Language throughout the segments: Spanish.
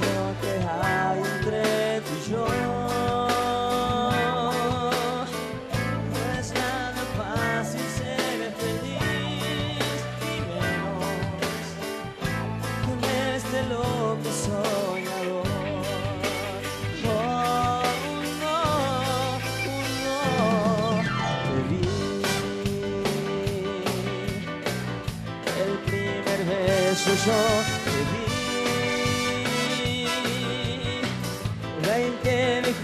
relación que hay entre tú y yo. No es nada fácil ser feliz y menos con este loco soñador. Oh, no, no, te vi el primer beso yo te vi.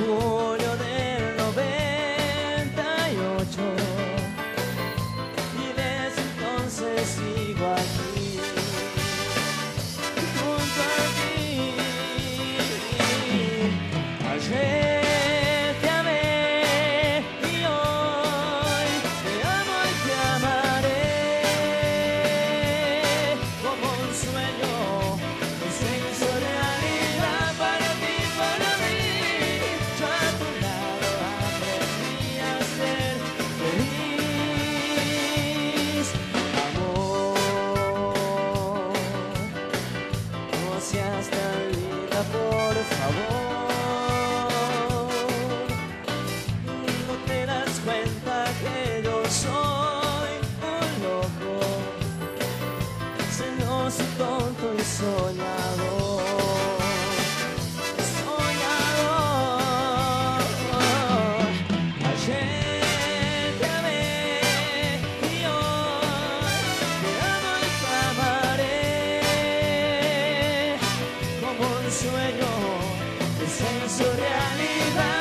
junio del 98 y desde entonces sigo aquí. No te das cuenta que yo soy un loco, que se nos tonto y soñador. Soñador, que allá te y hoy te amaré como un sueño piensa.